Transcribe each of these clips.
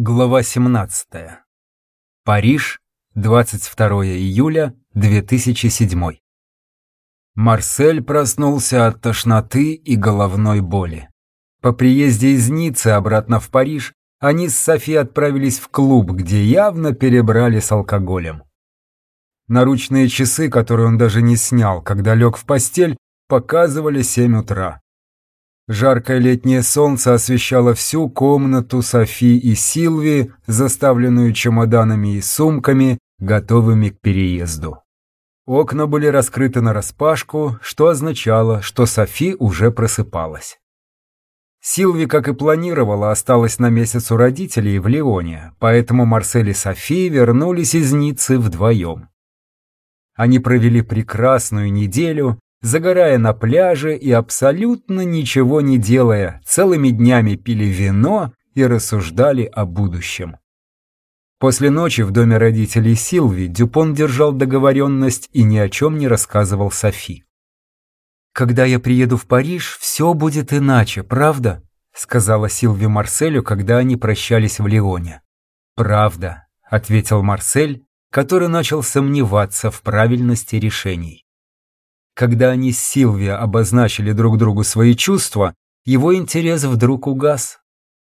Глава 17. Париж, 22 июля 2007. Марсель проснулся от тошноты и головной боли. По приезде из Ниццы обратно в Париж они с Софи отправились в клуб, где явно перебрали с алкоголем. Наручные часы, которые он даже не снял, когда лег в постель, показывали 7 утра. Жаркое летнее солнце освещало всю комнату Софи и Силви, заставленную чемоданами и сумками, готовыми к переезду. Окна были раскрыты нараспашку, что означало, что Софи уже просыпалась. Силви, как и планировала, осталась на месяц у родителей в Лионе, поэтому Марсель и Софи вернулись из Ниццы вдвоем. Они провели прекрасную неделю, загорая на пляже и абсолютно ничего не делая, целыми днями пили вино и рассуждали о будущем. После ночи в доме родителей Силви Дюпон держал договоренность и ни о чем не рассказывал Софи. «Когда я приеду в Париж, все будет иначе, правда?» сказала Силви Марселю, когда они прощались в Лионе. «Правда», — ответил Марсель, который начал сомневаться в правильности решений. Когда они с Силвия обозначили друг другу свои чувства, его интерес вдруг угас.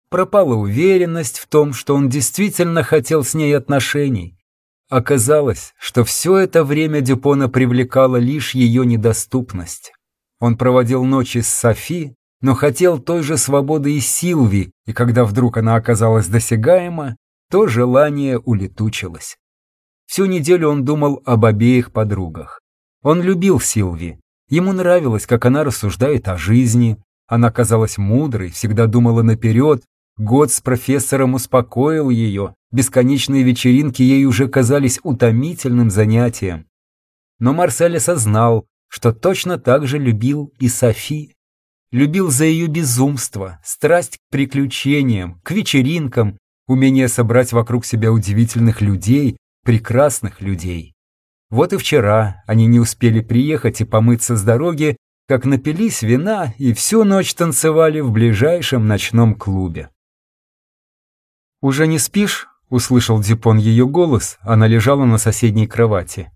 Пропала уверенность в том, что он действительно хотел с ней отношений. Оказалось, что все это время Дюпона привлекала лишь ее недоступность. Он проводил ночи с Софи, но хотел той же свободы и Силви, и когда вдруг она оказалась досягаема, то желание улетучилось. Всю неделю он думал об обеих подругах. Он любил Силви. Ему нравилось, как она рассуждает о жизни. Она казалась мудрой, всегда думала наперед. Год с профессором успокоил ее. Бесконечные вечеринки ей уже казались утомительным занятием. Но Марсель осознал, что точно так же любил и Софи. Любил за ее безумство, страсть к приключениям, к вечеринкам, умение собрать вокруг себя удивительных людей, прекрасных людей. Вот и вчера они не успели приехать и помыться с дороги, как напились вина и всю ночь танцевали в ближайшем ночном клубе. «Уже не спишь?» — услышал Дипон ее голос, она лежала на соседней кровати.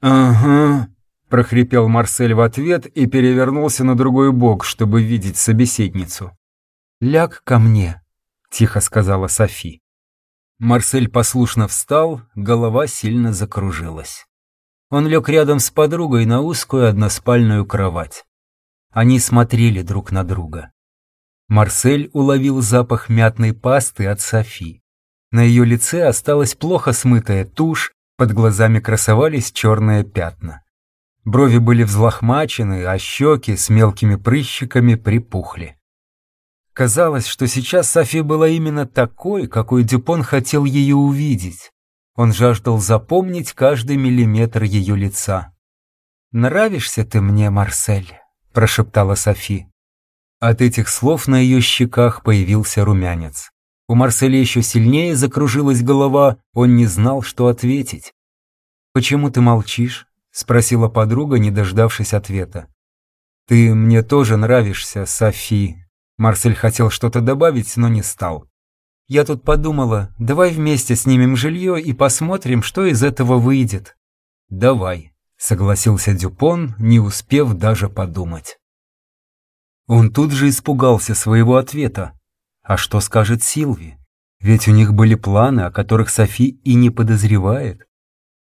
«Ага», — прохрипел Марсель в ответ и перевернулся на другой бок, чтобы видеть собеседницу. «Ляг ко мне», — тихо сказала Софи. Марсель послушно встал, голова сильно закружилась. Он лег рядом с подругой на узкую односпальную кровать. Они смотрели друг на друга. Марсель уловил запах мятной пасты от Софи. На ее лице осталась плохо смытая тушь, под глазами красовались черные пятна. Брови были взлохмачены, а щеки с мелкими прыщиками припухли. Казалось, что сейчас Софи была именно такой, какой Дюпон хотел ее увидеть. Он жаждал запомнить каждый миллиметр ее лица. «Нравишься ты мне, Марсель», — прошептала Софи. От этих слов на ее щеках появился румянец. У Марселя еще сильнее закружилась голова, он не знал, что ответить. «Почему ты молчишь?» — спросила подруга, не дождавшись ответа. «Ты мне тоже нравишься, Софи». Марсель хотел что-то добавить, но не стал. Я тут подумала, давай вместе снимем жилье и посмотрим, что из этого выйдет. Давай, согласился Дюпон, не успев даже подумать. Он тут же испугался своего ответа. А что скажет Силви? Ведь у них были планы, о которых Софи и не подозревает.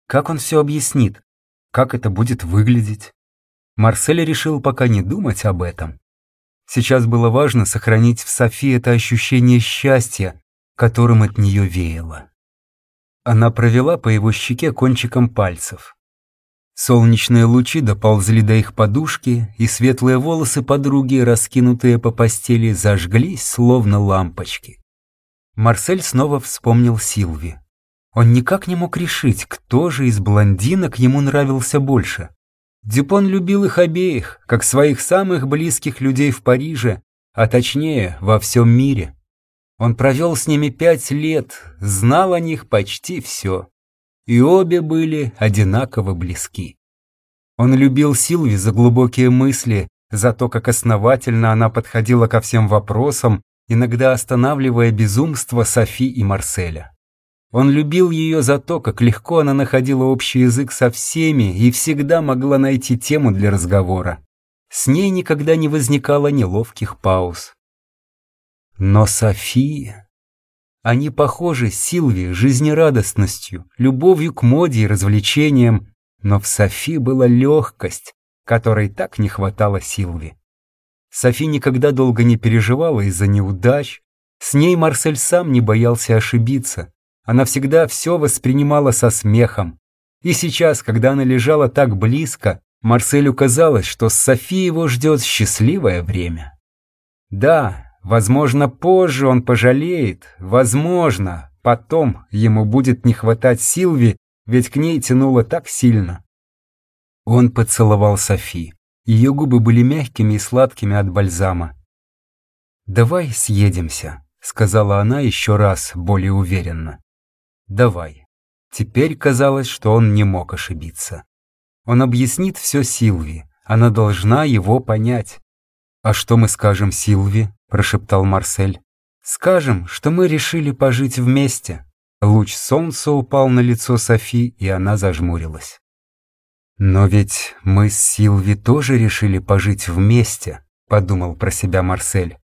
Как он все объяснит? Как это будет выглядеть? Марсель решил пока не думать об этом. Сейчас было важно сохранить в Софи это ощущение счастья, которым от нее веяло. Она провела по его щеке кончиком пальцев. Солнечные лучи доползли до их подушки, и светлые волосы подруги, раскинутые по постели, зажглись, словно лампочки. Марсель снова вспомнил Силви. Он никак не мог решить, кто же из блондинок ему нравился больше. Дюпон любил их обеих, как своих самых близких людей в Париже, а точнее, во всем мире. Он провел с ними пять лет, знал о них почти все. И обе были одинаково близки. Он любил Силви за глубокие мысли, за то, как основательно она подходила ко всем вопросам, иногда останавливая безумство Софи и Марселя. Он любил ее за то, как легко она находила общий язык со всеми и всегда могла найти тему для разговора. С ней никогда не возникало неловких пауз. Но Софи... Они похожи Силви жизнерадостностью, любовью к моде и развлечениям, но в Софи была легкость, которой так не хватало Силви. Софи никогда долго не переживала из-за неудач, с ней Марсель сам не боялся ошибиться, она всегда все воспринимала со смехом. И сейчас, когда она лежала так близко, Марселю казалось, что с Софи его ждет счастливое время. Да, возможно, позже он пожалеет, возможно, потом ему будет не хватать Силви, ведь к ней тянуло так сильно. Он поцеловал Софи. Ее губы были мягкими и сладкими от бальзама. «Давай съедемся», — сказала она еще раз, более уверенно. «Давай». Теперь казалось, что он не мог ошибиться. Он объяснит все Силви, она должна его понять. «А что мы скажем Силви?» – прошептал Марсель. «Скажем, что мы решили пожить вместе». Луч солнца упал на лицо Софи, и она зажмурилась. «Но ведь мы с Силви тоже решили пожить вместе», — подумал про себя Марсель.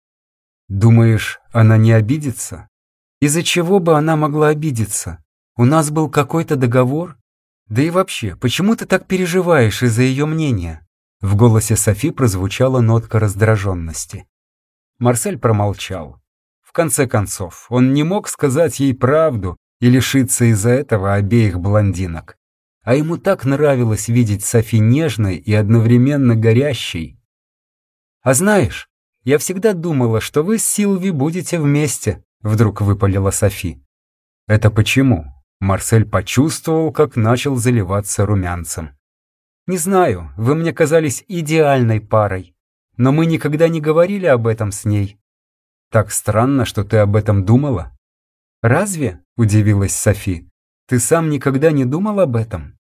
«Думаешь, она не обидится?» Из-за чего бы она могла обидеться? У нас был какой-то договор? Да и вообще, почему ты так переживаешь из-за ее мнения? В голосе Софи прозвучала нотка раздраженности. Марсель промолчал. В конце концов, он не мог сказать ей правду и лишиться из-за этого обеих блондинок. А ему так нравилось видеть Софи нежной и одновременно горящей. «А знаешь, я всегда думала, что вы с Силви будете вместе», Вдруг выпалила Софи. Это почему? Марсель почувствовал, как начал заливаться румянцем. «Не знаю, вы мне казались идеальной парой, но мы никогда не говорили об этом с ней. Так странно, что ты об этом думала». «Разве?» – удивилась Софи. «Ты сам никогда не думал об этом?»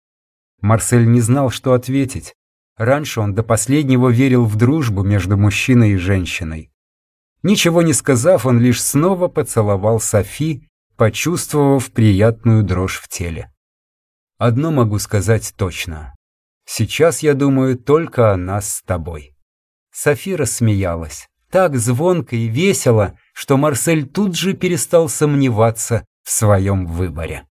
Марсель не знал, что ответить. Раньше он до последнего верил в дружбу между мужчиной и женщиной. Ничего не сказав, он лишь снова поцеловал Софи, почувствовав приятную дрожь в теле. Одно могу сказать точно. Сейчас я думаю только о нас с тобой. Софи рассмеялась. Так звонко и весело, что Марсель тут же перестал сомневаться в своем выборе.